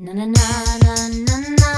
na na na na na na.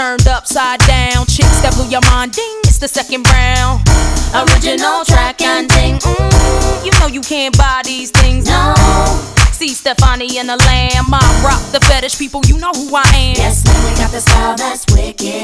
turned upside down. Chicks that blew your mind, ding, it's the second round. Original track and ding, mm, you know you can't buy these things, no. See Stefani and the lamb, I rock the fetish people, you know who I am. Yes, man, we got the style that's wicked.